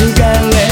You.